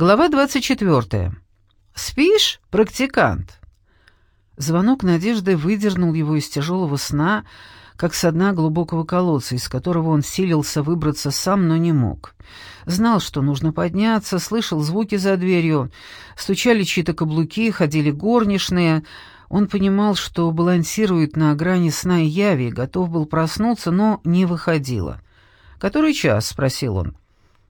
Глава 24. «Спишь, практикант?» Звонок Надежды выдернул его из тяжелого сна, как со дна глубокого колодца, из которого он силился выбраться сам, но не мог. Знал, что нужно подняться, слышал звуки за дверью, стучали чьи-то каблуки, ходили горничные. Он понимал, что балансирует на грани сна и яви, готов был проснуться, но не выходило. «Который час?» — спросил он.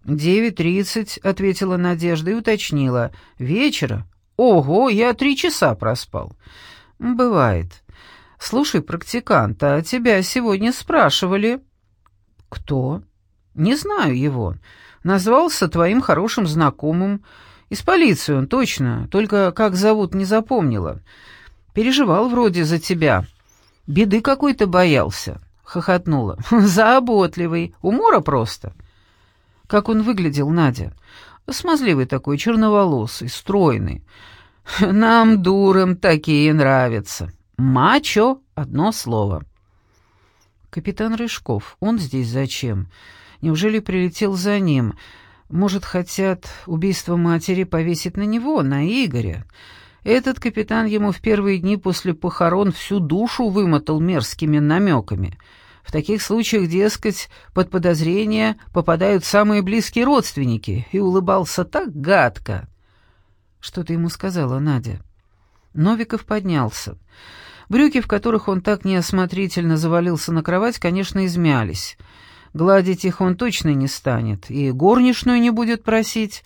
«Девять тридцать», — ответила Надежда и уточнила. «Вечера? Ого, я три часа проспал». «Бывает. Слушай, практикант, а тебя сегодня спрашивали?» «Кто?» «Не знаю его. Назвался твоим хорошим знакомым. Из полиции он, точно, только как зовут не запомнила. Переживал вроде за тебя. Беды какой-то боялся», — хохотнула. «Заботливый. Умора просто». Как он выглядел, Надя? Смазливый такой, черноволосый, стройный. Нам, дурам, такие нравятся. Мачо — одно слово. Капитан Рыжков, он здесь зачем? Неужели прилетел за ним? Может, хотят убийство матери повесить на него, на Игоря? Этот капитан ему в первые дни после похорон всю душу вымотал мерзкими намеками — в таких случаях, дескать, под подозрение попадают самые близкие родственники, и улыбался так гадко. Что ты ему сказала, Надя? Новиков поднялся. Брюки, в которых он так неосмотрительно завалился на кровать, конечно, измялись. Гладить их он точно не станет, и горничную не будет просить.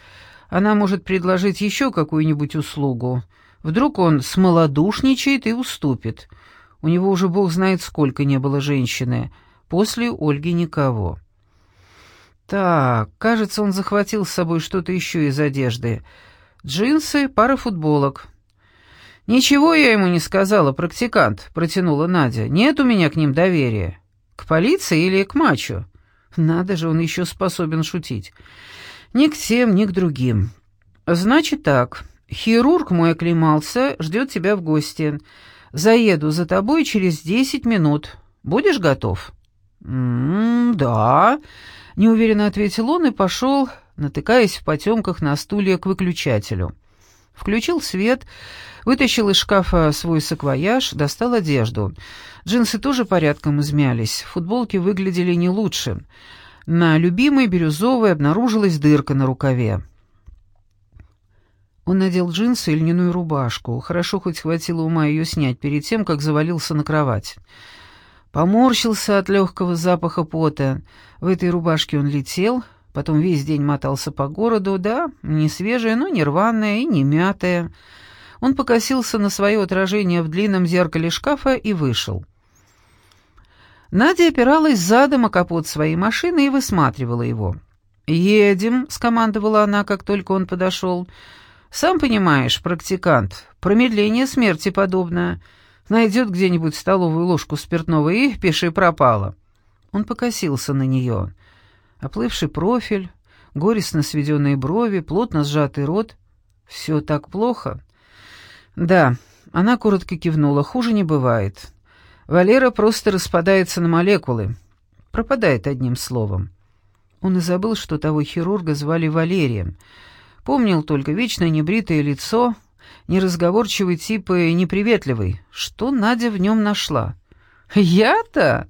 Она может предложить еще какую-нибудь услугу. Вдруг он смолодушничает и уступит — у него уже бог знает сколько не было женщины. После Ольги никого. Так, кажется, он захватил с собой что-то еще из одежды. Джинсы, пара футболок. «Ничего я ему не сказала, практикант», — протянула Надя. «Нет у меня к ним доверия. К полиции или к мачо?» Надо же, он еще способен шутить. «Ни к тем, ни к другим». «Значит так, хирург мой оклемался, ждет тебя в гости». Заеду за тобой через десять минут. Будешь готов?» «М-м, да», — неуверенно ответил он и пошел, натыкаясь в потемках на стулья к выключателю. Включил свет, вытащил из шкафа свой саквояж, достал одежду. Джинсы тоже порядком измялись, футболки выглядели не лучше. На любимой бирюзовой обнаружилась дырка на рукаве. Он надел джинсы и льняную рубашку. Хорошо хоть хватило ума ее снять перед тем, как завалился на кровать. Поморщился от легкого запаха пота. В этой рубашке он летел, потом весь день мотался по городу, да, не свежая, но не рваная и не мятая. Он покосился на свое отражение в длинном зеркале шкафа и вышел. Надя опиралась задом о капот своей машины и высматривала его. «Едем», — скомандовала она, как только он подошел, — сам понимаешь, практикант, промедление смерти подобное. Найдет где-нибудь столовую ложку спиртного и пиши пропало. Он покосился на нее. Оплывший профиль, горестно сведенные брови, плотно сжатый рот. Все так плохо? Да, она коротко кивнула, хуже не бывает. Валера просто распадается на молекулы. Пропадает одним словом. Он и забыл, что того хирурга звали Валерием — Помнил только вечно небритое лицо, неразговорчивый тип и неприветливый. Что Надя в нем нашла? «Я-то?»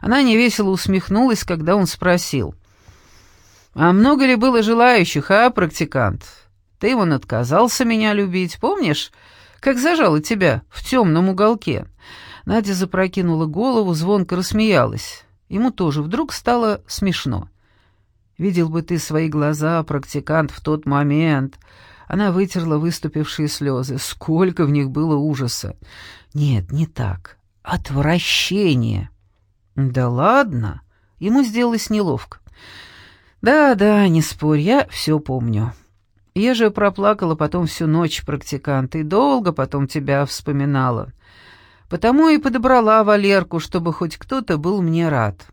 Она невесело усмехнулась, когда он спросил. «А много ли было желающих, а, практикант? Ты вон отказался меня любить, помнишь, как зажала тебя в темном уголке?» Надя запрокинула голову, звонко рассмеялась. Ему тоже вдруг стало смешно. Видел бы ты свои глаза, практикант, в тот момент. Она вытерла выступившие слезы. Сколько в них было ужаса. Нет, не так. Отвращение. Да ладно. Ему сделалось неловко. Да-да, не спорь, я все помню. Я же проплакала потом всю ночь, практикант, и долго потом тебя вспоминала. Потому и подобрала Валерку, чтобы хоть кто-то был мне рад.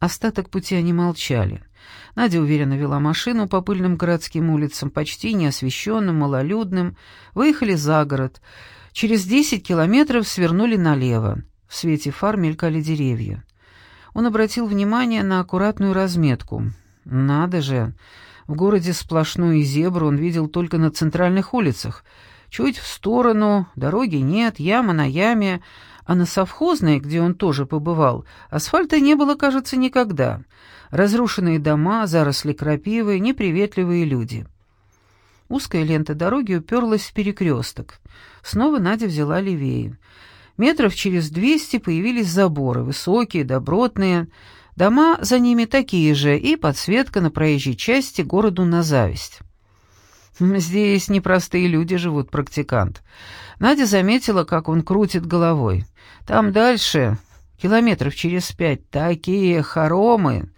Остаток пути они молчали. Надя уверенно вела машину по пыльным городским улицам, почти неосвещенным, малолюдным. Выехали за город. Через десять километров свернули налево. В свете фар мелькали деревья. Он обратил внимание на аккуратную разметку. «Надо же! В городе сплошную зебру он видел только на центральных улицах. Чуть в сторону, дороги нет, яма на яме, а на совхозной, где он тоже побывал, асфальта не было, кажется, никогда. Разрушенные дома, заросли крапивы, неприветливые люди. Узкая лента дороги уперлась в перекресток. Снова Надя взяла левее. Метров через двести появились заборы, высокие, добротные, Дома за ними такие же, и подсветка на проезжей части городу на зависть. Здесь непростые люди живут, практикант. Надя заметила, как он крутит головой. Там дальше, километров через пять, такие хоромы.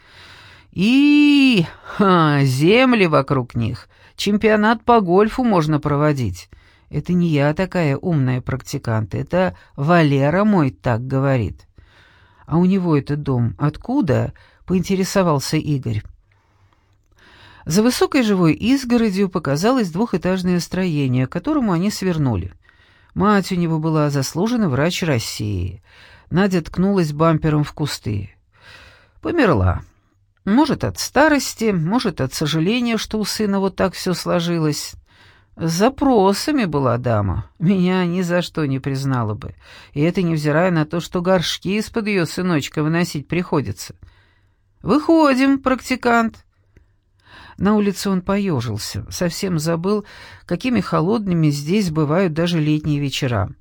И ха, земли вокруг них. Чемпионат по гольфу можно проводить. Это не я такая умная практикант, это Валера мой так говорит. «А у него этот дом откуда?» — поинтересовался Игорь. За высокой живой изгородью показалось двухэтажное строение, к которому они свернули. Мать у него была заслуженный врач России. Надя ткнулась бампером в кусты. Померла. Может, от старости, может, от сожаления, что у сына вот так все сложилось. С запросами была дама. Меня ни за что не признала бы. И это невзирая на то, что горшки из-под ее сыночка выносить приходится. «Выходим, практикант». На улице он поежился, совсем забыл, какими холодными здесь бывают даже летние вечера.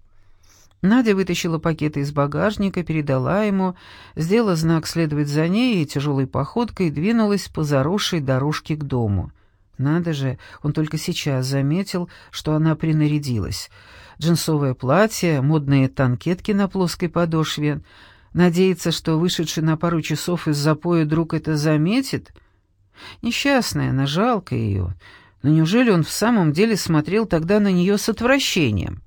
Надя вытащила пакеты из багажника, передала ему, сделала знак следовать за ней и тяжелой походкой двинулась по заросшей дорожке к дому. Надо же, он только сейчас заметил, что она принарядилась. Джинсовое платье, модные танкетки на плоской подошве. Надеется, что вышедший на пару часов из запоя друг это заметит? Несчастная она, жалко ее. Но неужели он в самом деле смотрел тогда на нее с отвращением?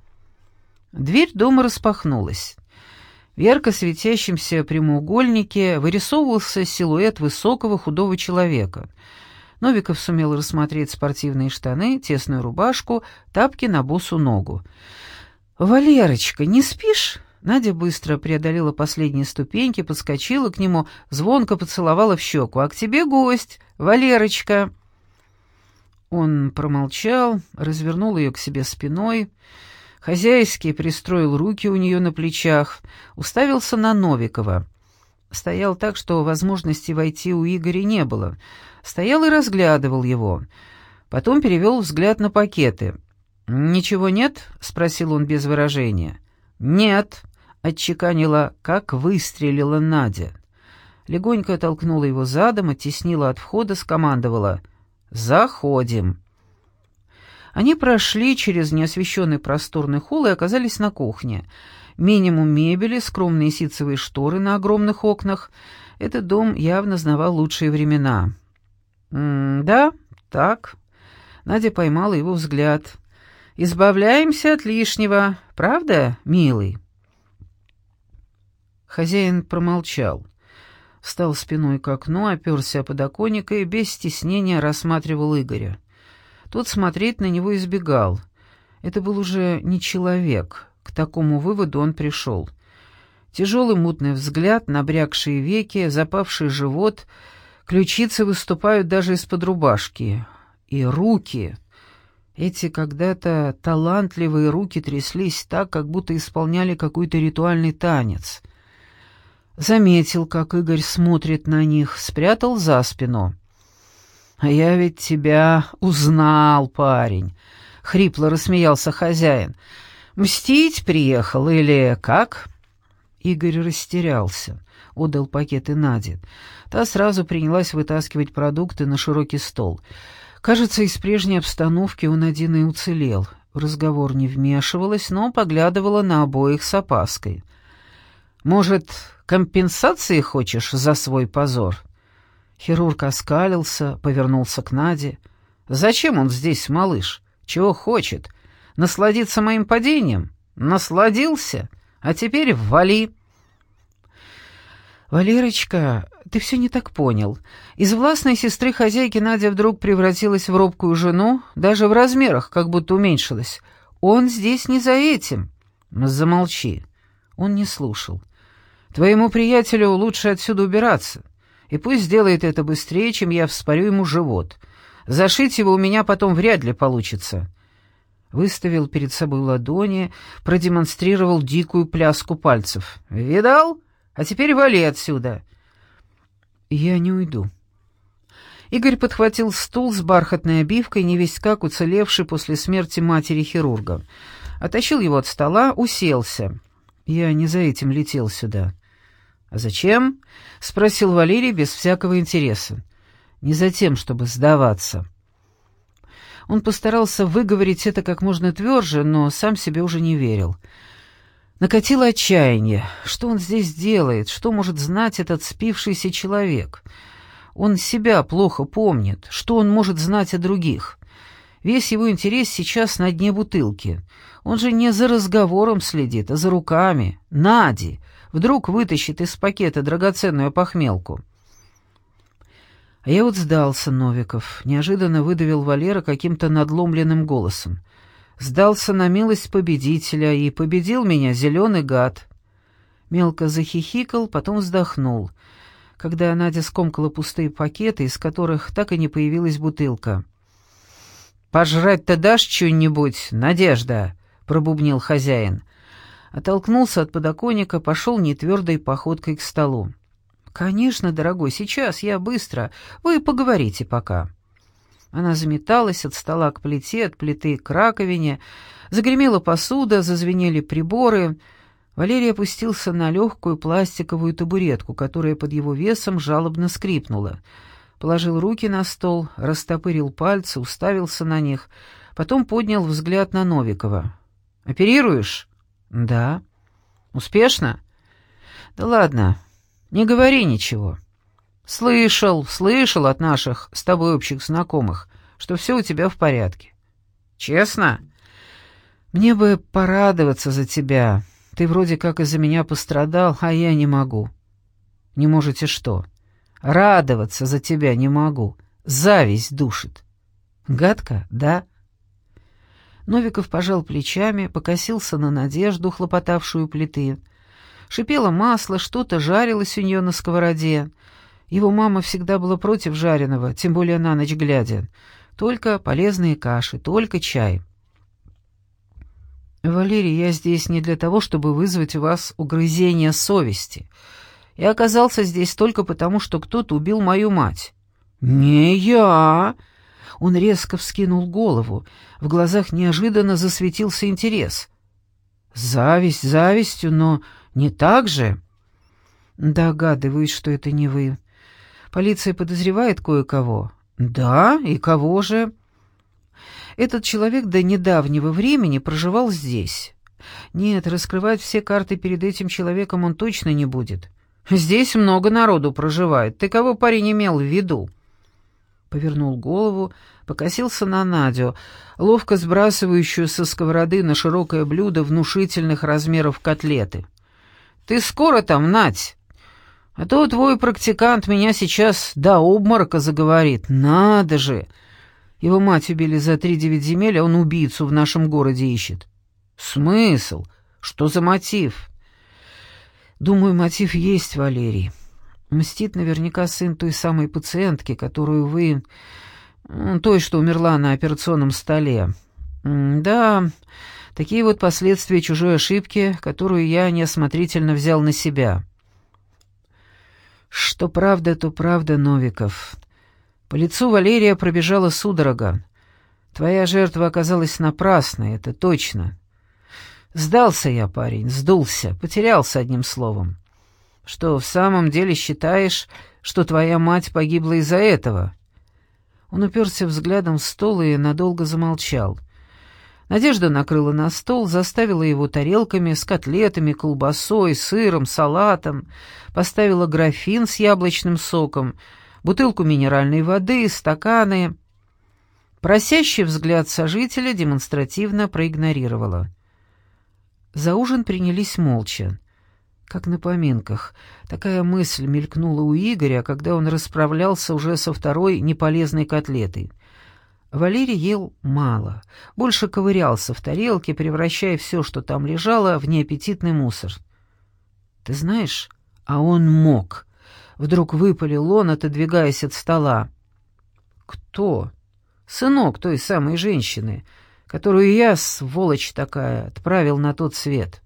Дверь дома распахнулась. В ярко светящемся прямоугольнике вырисовывался силуэт высокого худого человека — Новиков сумел рассмотреть спортивные штаны, тесную рубашку, тапки на босу ногу. «Валерочка, не спишь?» Надя быстро преодолела последние ступеньки, подскочила к нему, звонко поцеловала в щеку. «А к тебе гость, Валерочка!» Он промолчал, развернул ее к себе спиной, хозяйски пристроил руки у нее на плечах, уставился на Новикова. Стоял так, что возможности войти у Игоря не было — стоял и разглядывал его. Потом перевел взгляд на пакеты. «Ничего нет?» — спросил он без выражения. «Нет», — отчеканила, как выстрелила Надя. Легонько толкнула его задом, оттеснила от входа, скомандовала «Заходим». Они прошли через неосвещенный просторный холл и оказались на кухне. Минимум мебели, скромные ситцевые шторы на огромных окнах. Этот дом явно знавал лучшие времена. «Да, так». Надя поймала его взгляд. «Избавляемся от лишнего, правда, милый?» Хозяин промолчал. Встал спиной к окну, оперся о подоконник и без стеснения рассматривал Игоря. Тот смотреть на него избегал. Это был уже не человек. К такому выводу он пришел. Тяжелый мутный взгляд, набрякшие веки, запавший живот — Ключицы выступают даже из-под рубашки. И руки. Эти когда-то талантливые руки тряслись так, как будто исполняли какой-то ритуальный танец. Заметил, как Игорь смотрит на них, спрятал за спину. «А я ведь тебя узнал, парень», — хрипло рассмеялся хозяин. «Мстить приехал или как?» Игорь растерялся отдал пакеты Наде. Та сразу принялась вытаскивать продукты на широкий стол. Кажется, из прежней обстановки он один и уцелел. В разговор не вмешивалась, но поглядывала на обоих с опаской. «Может, компенсации хочешь за свой позор?» Хирург оскалился, повернулся к Наде. «Зачем он здесь, малыш? Чего хочет? Насладиться моим падением? Насладился? А теперь ввали!» «Валерочка, ты все не так понял. Из властной сестры хозяйки Надя вдруг превратилась в робкую жену, даже в размерах как будто уменьшилась. Он здесь не за этим». «Замолчи». Он не слушал. «Твоему приятелю лучше отсюда убираться, и пусть сделает это быстрее, чем я вспорю ему живот. Зашить его у меня потом вряд ли получится». Выставил перед собой ладони, продемонстрировал дикую пляску пальцев. «Видал? А теперь вали отсюда!» «Я не уйду». Игорь подхватил стул с бархатной обивкой, не весь как уцелевший после смерти матери хирурга. Оттащил его от стола, уселся. «Я не за этим летел сюда». «А зачем?» — спросил Валерий без всякого интереса. «Не за тем, чтобы сдаваться». Он постарался выговорить это как можно тверже, но сам себе уже не верил. Накатило отчаяние. Что он здесь делает? Что может знать этот спившийся человек? Он себя плохо помнит. Что он может знать о других? Весь его интерес сейчас на дне бутылки. Он же не за разговором следит, а за руками. Нади! Вдруг вытащит из пакета драгоценную похмелку. А я вот сдался, Новиков, неожиданно выдавил Валера каким-то надломленным голосом. Сдался на милость победителя, и победил меня зеленый гад. Мелко захихикал, потом вздохнул, когда Надя скомкала пустые пакеты, из которых так и не появилась бутылка. «Пожрать-то дашь что-нибудь, Надежда?» — пробубнил хозяин. Оттолкнулся от подоконника, пошел нетвердой походкой к столу. «Конечно, дорогой, сейчас, я быстро. Вы поговорите пока». Она заметалась от стола к плите, от плиты к раковине. Загремела посуда, зазвенели приборы. Валерий опустился на легкую пластиковую табуретку, которая под его весом жалобно скрипнула. Положил руки на стол, растопырил пальцы, уставился на них, потом поднял взгляд на Новикова. «Оперируешь?» «Да». «Успешно?» «Да ладно, не говори ничего. Слышал, слышал от наших с тобой общих знакомых, что все у тебя в порядке. Честно? Мне бы порадоваться за тебя. Ты вроде как из-за меня пострадал, а я не могу. Не можете что? Радоваться за тебя не могу. Зависть душит. Гадко, да? Новиков пожал плечами, покосился на надежду, хлопотавшую плиты — Шипело масло, что-то жарилось у нее на сковороде. Его мама всегда была против жареного, тем более на ночь глядя. Только полезные каши, только чай. «Валерий, я здесь не для того, чтобы вызвать у вас угрызение совести. Я оказался здесь только потому, что кто-то убил мою мать». «Не я!» Он резко вскинул голову. В глазах неожиданно засветился интерес. «Зависть завистью, но не так же?» «Догадываюсь, что это не вы. Полиция подозревает кое-кого». «Да? И кого же?» «Этот человек до недавнего времени проживал здесь. Нет, раскрывать все карты перед этим человеком он точно не будет. Здесь много народу проживает. Ты кого парень имел в виду?» Повернул голову, покосился на Надю, ловко сбрасывающую со сковороды на широкое блюдо внушительных размеров котлеты. Ты скоро там, Надь? А то твой практикант меня сейчас до обморока заговорит. Надо же! Его мать убили за три девять земель, а он убийцу в нашем городе ищет. Смысл? Что за мотив? Думаю, мотив есть, Валерий. Мстит наверняка сын той самой пациентки, которую вы... той, что умерла на операционном столе. Да, Такие вот последствия чужой ошибки, которую я неосмотрительно взял на себя. Что правда, то правда, Новиков. По лицу Валерия пробежала судорога. Твоя жертва оказалась напрасной, это точно. Сдался я, парень, сдулся, потерялся одним словом. Что, в самом деле считаешь, что твоя мать погибла из-за этого?» Он уперся взглядом в стол и надолго замолчал. Надежда накрыла на стол, заставила его тарелками с котлетами, колбасой, сыром, салатом, поставила графин с яблочным соком, бутылку минеральной воды, стаканы. Просящий взгляд сожителя демонстративно проигнорировала. За ужин принялись молча. Как на поминках. Такая мысль мелькнула у Игоря, когда он расправлялся уже со второй неполезной котлетой — Валерий ел мало, больше ковырялся в тарелке, превращая все, что там лежало, в неаппетитный мусор. «Ты знаешь, а он мог!» Вдруг выпалил он, отодвигаясь от стола. «Кто?» Сынок той самой женщины, которую я, сволочь такая, отправил на тот свет.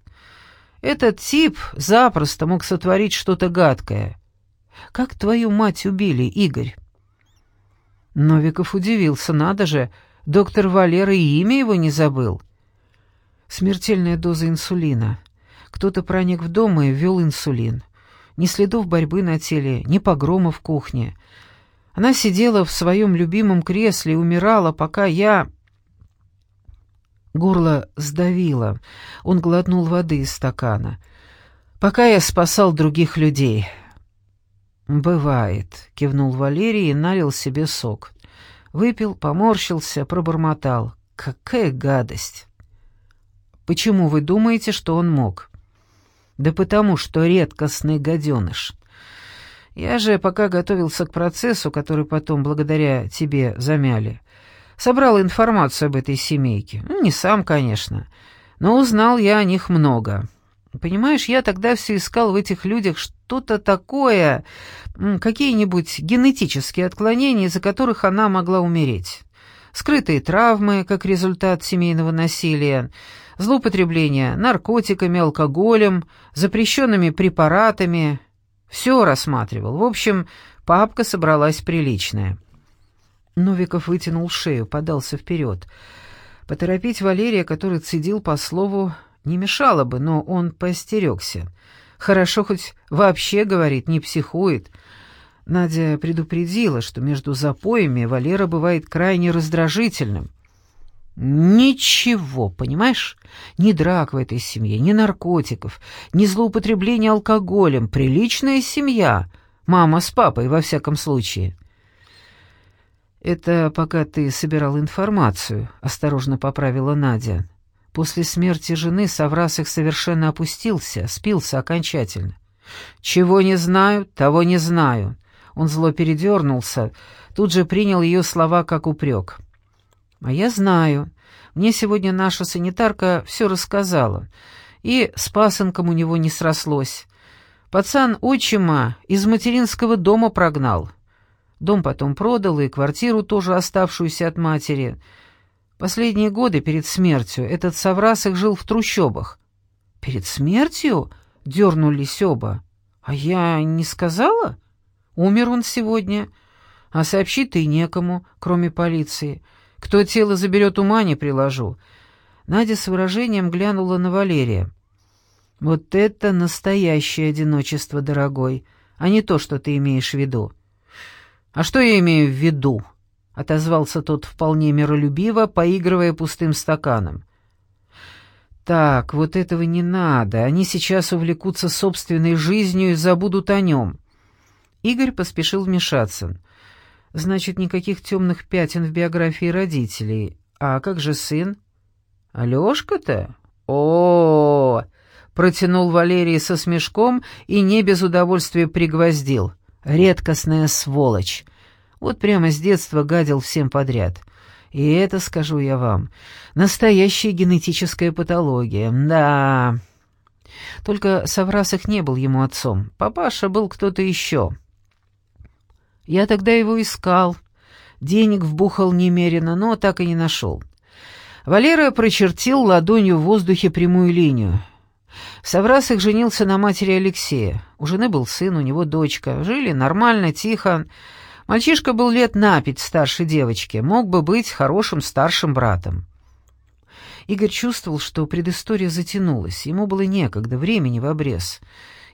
Этот тип запросто мог сотворить что-то гадкое. Как твою мать убили, Игорь?» Новиков удивился, надо же, доктор Валера и имя его не забыл. Смертельная доза инсулина. Кто-то проник в дом и ввел инсулин. Ни следов борьбы на теле, ни погрома в кухне. Она сидела в своем любимом кресле и умирала, пока я... Горло сдавило. Он глотнул воды из стакана. «Пока я спасал других людей». «Бывает», — кивнул Валерий и налил себе сок. Выпил, поморщился, пробормотал. «Какая гадость!» «Почему вы думаете, что он мог?» «Да потому что редкостный гаденыш. Я же, пока готовился к процессу, который потом, благодаря тебе, замяли, собрал информацию об этой семейке. Ну, не сам, конечно, но узнал я о них много. Понимаешь, я тогда все искал в этих людях что-то такое, какие-нибудь генетические отклонения, из-за которых она могла умереть. Скрытые травмы, как результат семейного насилия, злоупотребление наркотиками, алкоголем, запрещенными препаратами. Все рассматривал. В общем, папка собралась приличная. Новиков вытянул шею, подался вперед. Поторопить Валерия, который цедил по слову, не мешало бы, но он поостерегся. Хорошо хоть вообще, говорит, не психует. Надя предупредила, что между запоями Валера бывает крайне раздражительным. Ничего, понимаешь? Ни драк в этой семье, ни наркотиков, ни злоупотребления алкоголем. Приличная семья. Мама с папой, во всяком случае. «Это пока ты собирал информацию», — осторожно поправила Надя. После смерти жены Саврас их совершенно опустился, спился окончательно. «Чего не знаю, того не знаю». Он зло передернулся, тут же принял ее слова как упрек. «А я знаю. Мне сегодня наша санитарка все рассказала. И с пасынком у него не срослось. Пацан отчима из материнского дома прогнал. Дом потом продал, и квартиру тоже оставшуюся от матери. Последние годы перед смертью этот Саврасых жил в трущобах. «Перед смертью?» — дернулись оба. «А я не сказала? Умер он сегодня. А сообщить-то и некому, кроме полиции». Кто тело заберет, ума не приложу». Надя с выражением глянула на Валерия. «Вот это настоящее одиночество, дорогой, а не то, что ты имеешь в виду». «А что я имею в виду?» — отозвался тот вполне миролюбиво, поигрывая пустым стаканом. «Так, вот этого не надо. Они сейчас увлекутся собственной жизнью и забудут о нем». Игорь поспешил вмешаться. Значит, никаких темных пятен в биографии родителей. А как же сын? Алёшка-то? О, -о, -о, протянул Валерий со смешком и не без удовольствия пригвоздил. Редкостная сволочь. Вот прямо с детства гадил всем подряд. И это, скажу я вам, настоящая генетическая патология. Да. Только Саврасах не был ему отцом. Папаша был кто-то еще. Я тогда его искал. Денег вбухал немерено, но так и не нашел. Валера прочертил ладонью в воздухе прямую линию. Саврасых женился на матери Алексея. У жены был сын, у него дочка. Жили нормально, тихо. Мальчишка был лет на пять старше девочки, мог бы быть хорошим старшим братом. Игорь чувствовал, что предыстория затянулась, ему было некогда, времени в обрез.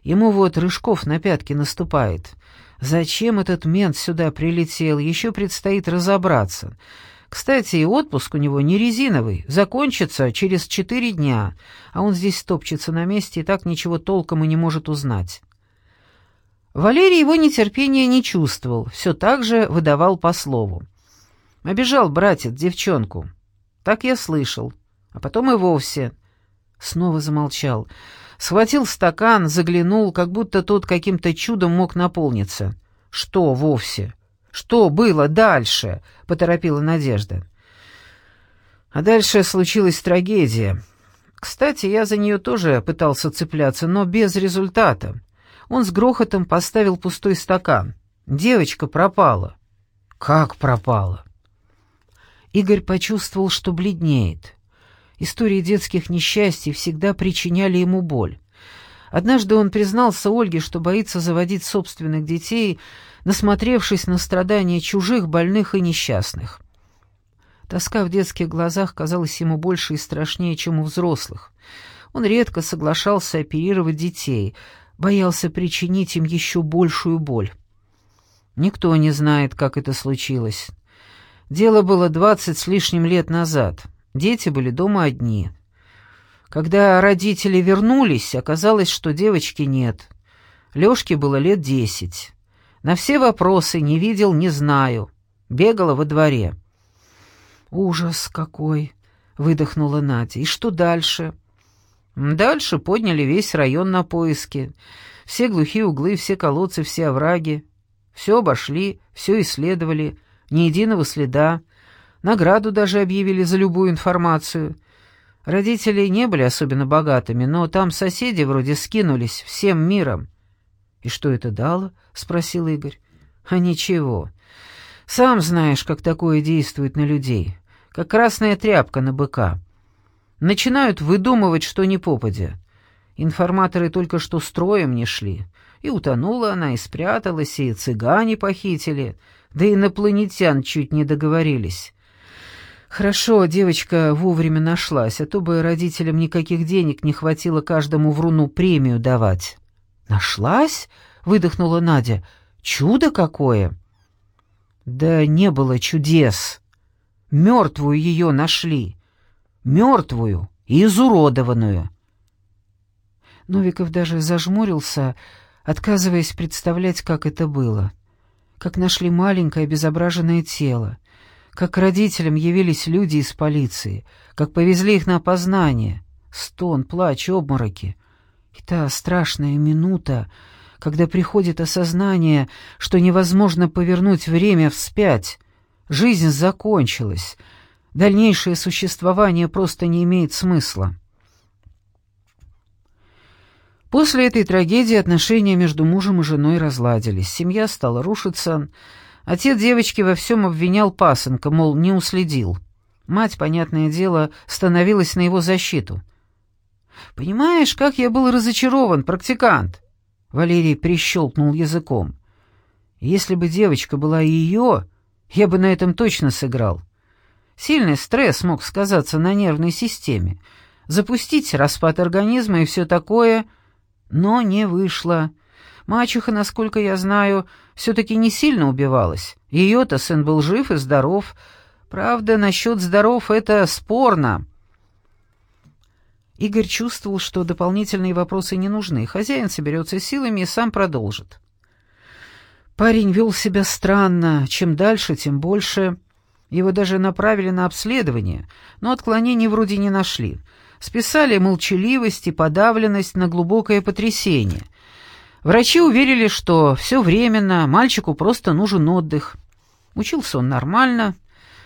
Ему вот Рыжков на пятки наступает — Зачем этот мент сюда прилетел, еще предстоит разобраться. Кстати, и отпуск у него не резиновый, закончится через четыре дня, а он здесь топчется на месте и так ничего толком и не может узнать. Валерий его нетерпения не чувствовал, все так же выдавал по слову. Обижал братец девчонку. Так я слышал. А потом и вовсе. Снова замолчал. Схватил стакан, заглянул, как будто тот каким-то чудом мог наполниться. «Что вовсе? Что было дальше?» — поторопила Надежда. А дальше случилась трагедия. Кстати, я за нее тоже пытался цепляться, но без результата. Он с грохотом поставил пустой стакан. Девочка пропала. Как пропала? Игорь почувствовал, что бледнеет. Истории детских несчастий всегда причиняли ему боль. Однажды он признался Ольге, что боится заводить собственных детей, насмотревшись на страдания чужих, больных и несчастных. Тоска в детских глазах казалась ему больше и страшнее, чем у взрослых. Он редко соглашался оперировать детей, боялся причинить им еще большую боль. Никто не знает, как это случилось. Дело было двадцать с лишним лет назад. Дети были дома одни. Когда родители вернулись, оказалось, что девочки нет. Лёшке было лет десять. На все вопросы не видел, не знаю. Бегала во дворе. «Ужас какой!» — выдохнула Надя. «И что дальше?» Дальше подняли весь район на поиски. Все глухие углы, все колодцы, все овраги. Все обошли, все исследовали, ни единого следа. Награду даже объявили за любую информацию. Родители не были особенно богатыми, но там соседи вроде скинулись всем миром. «И что это дало?» — спросил Игорь. «А ничего. Сам знаешь, как такое действует на людей. Как красная тряпка на быка. Начинают выдумывать, что не попадя. Информаторы только что строем не шли. И утонула она, и спряталась, и цыгане похитили, да инопланетян чуть не договорились. Хорошо, девочка вовремя нашлась, а то бы родителям никаких денег не хватило каждому вруну премию давать. «Нашлась?» — выдохнула Надя. «Чудо какое!» «Да не было чудес. Мертвую ее нашли. Мертвую и изуродованную». Новиков даже зажмурился, отказываясь представлять, как это было. Как нашли маленькое обезображенное тело как к родителям явились люди из полиции, как повезли их на опознание. Стон, плач, обмороки. И та страшная минута, когда приходит осознание, что невозможно повернуть время вспять. Жизнь закончилась. Дальнейшее существование просто не имеет смысла. После этой трагедии отношения между мужем и женой разладились. Семья стала рушиться, Отец девочки во всем обвинял пасынка, мол, не уследил. Мать, понятное дело, становилась на его защиту. «Понимаешь, как я был разочарован, практикант?» Валерий прищелкнул языком. «Если бы девочка была ее, я бы на этом точно сыграл. Сильный стресс мог сказаться на нервной системе, запустить распад организма и все такое, но не вышло». Мачеха, насколько я знаю, все-таки не сильно убивалась. Ее-то сын был жив и здоров. Правда, насчет здоров это спорно. Игорь чувствовал, что дополнительные вопросы не нужны. Хозяин соберется силами и сам продолжит. Парень вел себя странно. Чем дальше, тем больше. Его даже направили на обследование, но отклонений вроде не нашли. Списали молчаливость и подавленность на глубокое потрясение — Врачи уверили, что все временно, мальчику просто нужен отдых. Учился он нормально,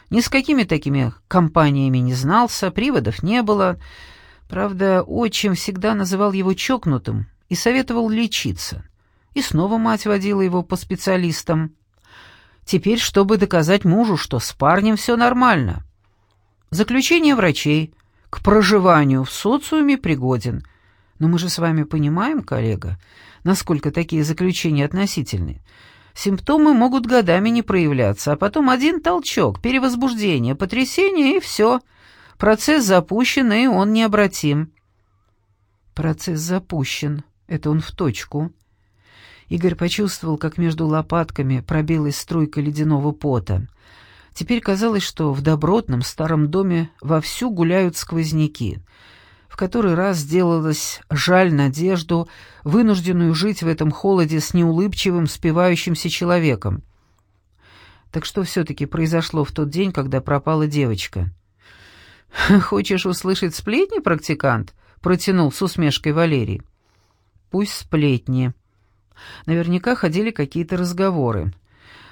ни с какими такими компаниями не знался, приводов не было. Правда, отчим всегда называл его чокнутым и советовал лечиться. И снова мать водила его по специалистам. Теперь, чтобы доказать мужу, что с парнем все нормально. Заключение врачей к проживанию в социуме пригоден. Но мы же с вами понимаем, коллега, насколько такие заключения относительны. Симптомы могут годами не проявляться, а потом один толчок, перевозбуждение, потрясение и все. Процесс запущен, и он необратим. Процесс запущен. Это он в точку. Игорь почувствовал, как между лопатками пробилась струйка ледяного пота. Теперь казалось, что в добротном старом доме вовсю гуляют сквозняки — в который раз сделалось жаль Надежду, вынужденную жить в этом холоде с неулыбчивым, спивающимся человеком. Так что все-таки произошло в тот день, когда пропала девочка? «Хочешь услышать сплетни, практикант?» — протянул с усмешкой Валерий. «Пусть сплетни». Наверняка ходили какие-то разговоры.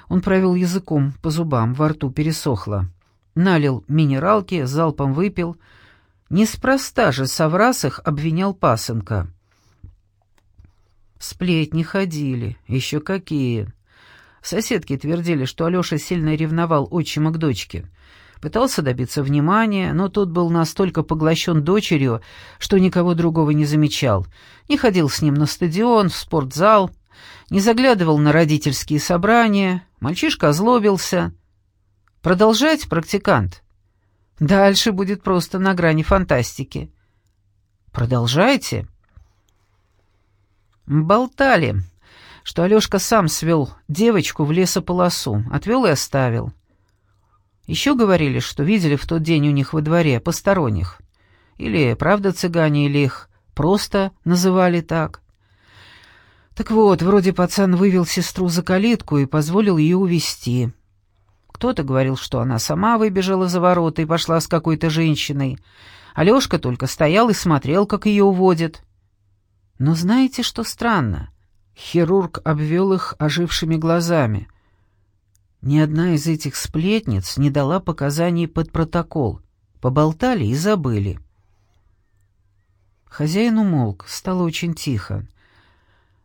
Он провел языком по зубам, во рту пересохло. Налил минералки, залпом выпил — Неспроста же Саврасах обвинял пасынка. Сплетни ходили, еще какие. Соседки твердили, что Алеша сильно ревновал отчима к дочке. Пытался добиться внимания, но тот был настолько поглощен дочерью, что никого другого не замечал. Не ходил с ним на стадион, в спортзал, не заглядывал на родительские собрания. Мальчишка озлобился. «Продолжать, практикант?» «Дальше будет просто на грани фантастики». «Продолжайте?» «Болтали, что Алешка сам свел девочку в лесополосу, отвел и оставил». Еще говорили, что видели в тот день у них во дворе посторонних. Или правда цыгане, или их просто называли так. Так вот, вроде пацан вывел сестру за калитку и позволил ее увести. Кто-то говорил, что она сама выбежала за ворота и пошла с какой-то женщиной. Алешка только стоял и смотрел, как ее уводят. Но знаете, что странно? Хирург обвел их ожившими глазами — ни одна из этих сплетниц не дала показаний под протокол. Поболтали и забыли. Хозяин умолк, стало очень тихо.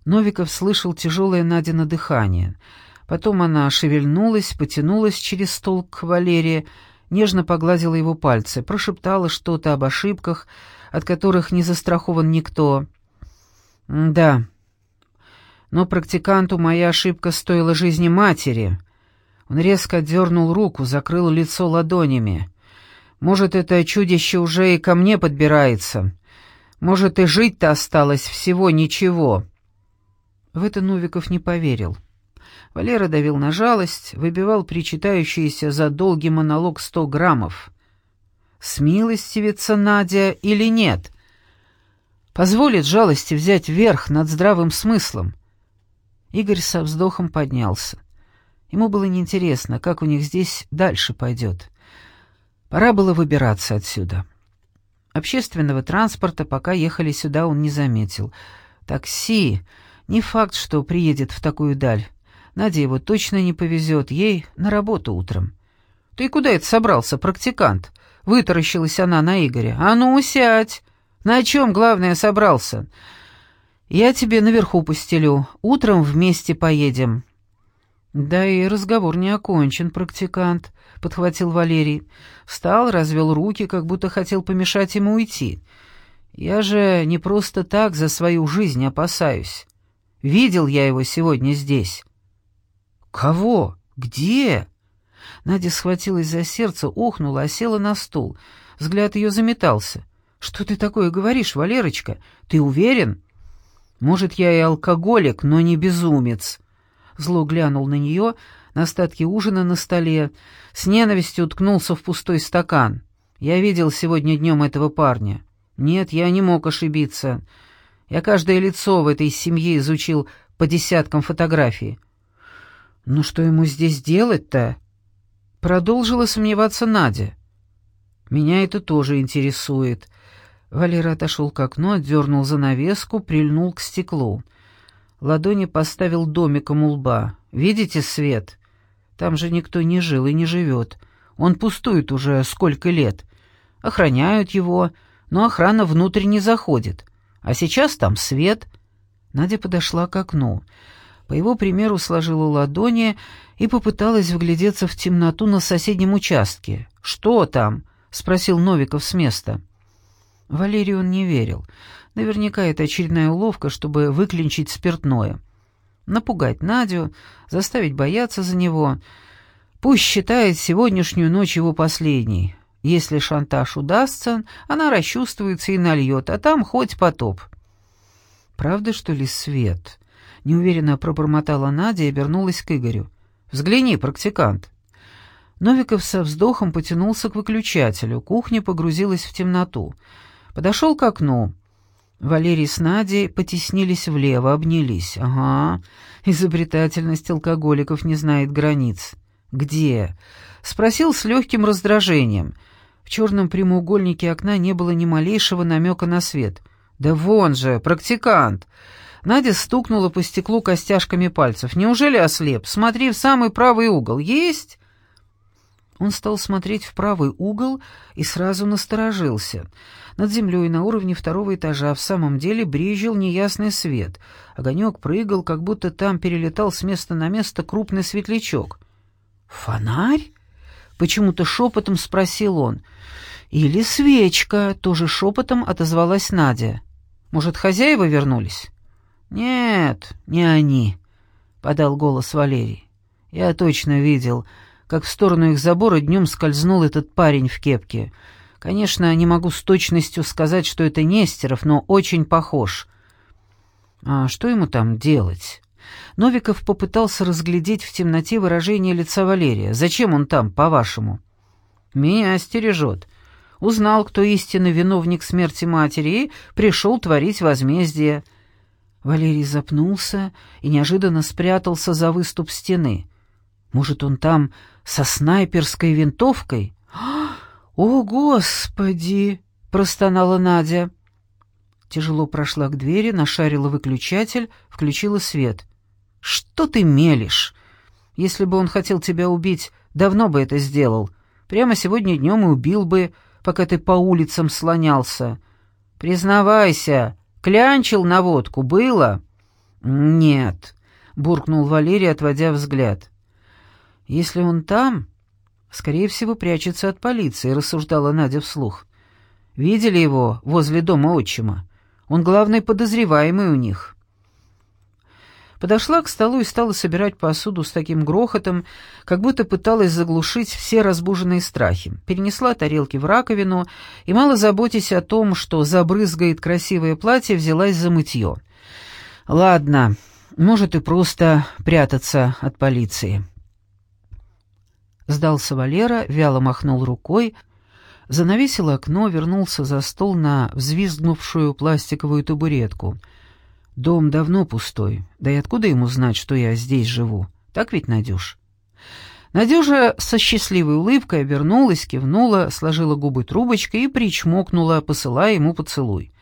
Новиков слышал тяжелое Надино дыхание. Потом она шевельнулась, потянулась через стол к Валерии, нежно погладила его пальцы, прошептала что-то об ошибках, от которых не застрахован никто. «Да, но практиканту моя ошибка стоила жизни матери», он резко дернул руку, закрыл лицо ладонями. «Может, это чудище уже и ко мне подбирается. Может, и жить-то осталось всего ничего». В это Новиков не поверил. Валера давил на жалость, выбивал причитающиеся за долгий монолог сто граммов. Смилостивится Надя или нет? Позволит жалости взять верх над здравым смыслом. Игорь со вздохом поднялся. Ему было неинтересно, как у них здесь дальше пойдет. Пора было выбираться отсюда. Общественного транспорта, пока ехали сюда, он не заметил. Такси. Не факт, что приедет в такую даль. Надя его точно не повезет, ей на работу утром. «Ты куда это собрался, практикант?» Вытаращилась она на Игоря. «А ну, сядь! На чем, главное, собрался?» «Я тебе наверху постелю. Утром вместе поедем». «Да и разговор не окончен, практикант», — подхватил Валерий. Встал, развел руки, как будто хотел помешать ему уйти. «Я же не просто так за свою жизнь опасаюсь. Видел я его сегодня здесь». «Кого? Где?» Надя схватилась за сердце, охнула, села на стул. Взгляд ее заметался. «Что ты такое говоришь, Валерочка? Ты уверен?» «Может, я и алкоголик, но не безумец», зло глянул на нее, на остатки ужина на столе, с ненавистью уткнулся в пустой стакан. «Я видел сегодня днем этого парня. Нет, я не мог ошибиться. Я каждое лицо в этой семье изучил по десяткам фотографий». «Ну что ему здесь делать-то?» Продолжила сомневаться Надя. «Меня это тоже интересует». Валера отошел к окну, отдернул занавеску, прильнул к стеклу. Ладони поставил домиком у лба. «Видите свет? Там же никто не жил и не живет. Он пустует уже сколько лет. Охраняют его, но охрана внутрь не заходит. А сейчас там свет». Надя подошла к окну. По его примеру сложила ладони и попыталась вглядеться в темноту на соседнем участке. «Что там?» — спросил Новиков с места. Валерию он не верил. Наверняка это очередная уловка, чтобы выклинчить спиртное. Напугать Надю, заставить бояться за него. Пусть считает сегодняшнюю ночь его последней. Если шантаж удастся, она расчувствуется и нальет, а там хоть потоп. «Правда, что ли, свет?» — неуверенно пробормотала Надя и обернулась к Игорю. «Взгляни, практикант». Новиков со вздохом потянулся к выключателю. Кухня погрузилась в темноту. Подошел к окну. Валерий с Надей потеснились влево, обнялись. Ага, изобретательность алкоголиков не знает границ. «Где?» — спросил с легким раздражением. В черном прямоугольнике окна не было ни малейшего намека на свет. «Да вон же, практикант!» Надя стукнула по стеклу костяшками пальцев. «Неужели ослеп? Смотри в самый правый угол. Есть?» Он стал смотреть в правый угол и сразу насторожился. Над землей на уровне второго этажа в самом деле брезжил неясный свет. Огонек прыгал, как будто там перелетал с места на место крупный светлячок. «Фонарь?» — почему-то шепотом спросил он. «Или свечка», — тоже шепотом отозвалась Надя. «Может, хозяева вернулись?» «Нет, не они», — подал голос Валерий. «Я точно видел, как в сторону их забора днем скользнул этот парень в кепке. Конечно, не могу с точностью сказать, что это Нестеров, но очень похож. А что ему там делать? Новиков попытался разглядеть в темноте выражение лица Валерия. «Зачем он там, по-вашему?» «Меня стережет. Узнал, кто истинный виновник смерти матери, и пришел творить возмездие». Валерий запнулся и неожиданно спрятался за выступ стены. «Может, он там со снайперской винтовкой?» «О, Господи!» — простонала Надя. Тяжело прошла к двери, нашарила выключатель, включила свет. «Что ты мелешь? Если бы он хотел тебя убить, давно бы это сделал. Прямо сегодня днем и убил бы, пока ты по улицам слонялся. Признавайся, клянчил на водку, было?» «Нет», — буркнул Валерий, отводя взгляд. «Если он там, Скорее всего, прячется от полиции, рассуждала Надя вслух. Видели его возле дома отчима? Он главный подозреваемый у них. Подошла к столу и стала собирать посуду с таким грохотом, как будто пыталась заглушить все разбуженные страхи. Перенесла тарелки в раковину и, мало заботясь о том, что забрызгает красивое платье, взялась за мытье. «Ладно, может и просто прятаться от полиции». Сдался Валера, вяло махнул рукой, занавесил окно, вернулся за стол на взвизгнувшую пластиковую табуретку. «Дом давно пустой, да и откуда ему знать, что я здесь живу? Так ведь, Надюш?» Надюжа со счастливой улыбкой обернулась, кивнула, сложила губы трубочкой и причмокнула, посылая ему поцелуй.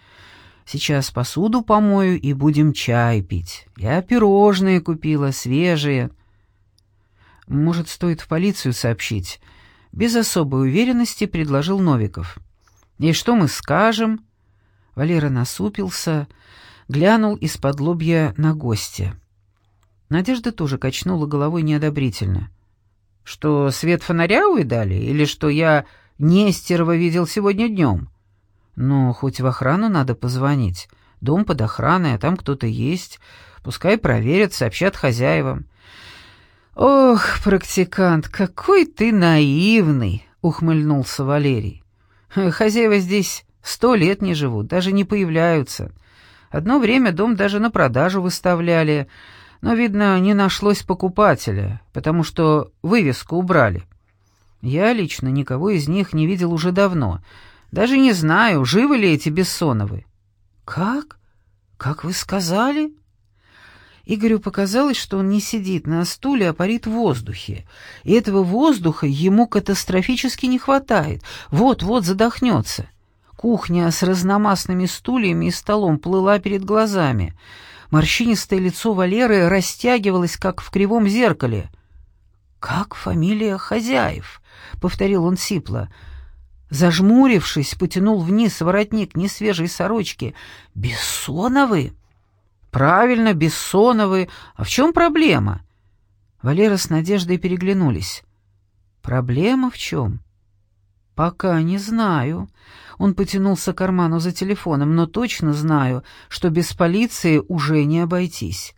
«Сейчас посуду помою и будем чай пить. Я пирожные купила, свежие». Может, стоит в полицию сообщить?» Без особой уверенности предложил Новиков. «И что мы скажем?» Валера насупился, глянул из-под лобья на гостя. Надежда тоже качнула головой неодобрительно. «Что, свет фонаря увидали? Или что я Нестерова видел сегодня днем?» «Ну, хоть в охрану надо позвонить. Дом под охраной, а там кто-то есть. Пускай проверят, сообщат хозяевам. «Ох, практикант, какой ты наивный!» — ухмыльнулся Валерий. «Хозяева здесь сто лет не живут, даже не появляются. Одно время дом даже на продажу выставляли, но, видно, не нашлось покупателя, потому что вывеску убрали. Я лично никого из них не видел уже давно. Даже не знаю, живы ли эти Бессоновы». «Как? Как вы сказали?» Игорю показалось, что он не сидит на стуле, а парит в воздухе. И этого воздуха ему катастрофически не хватает. Вот-вот задохнется. Кухня с разномастными стульями и столом плыла перед глазами. Морщинистое лицо Валеры растягивалось, как в кривом зеркале. «Как фамилия хозяев?» — повторил он сипло. Зажмурившись, потянул вниз воротник несвежей сорочки. «Бессоновы?» «Правильно, Бессоновы. А в чем проблема?» Валера с Надеждой переглянулись. «Проблема в чем?» «Пока не знаю». Он потянулся к карману за телефоном, но точно знаю, что без полиции уже не обойтись.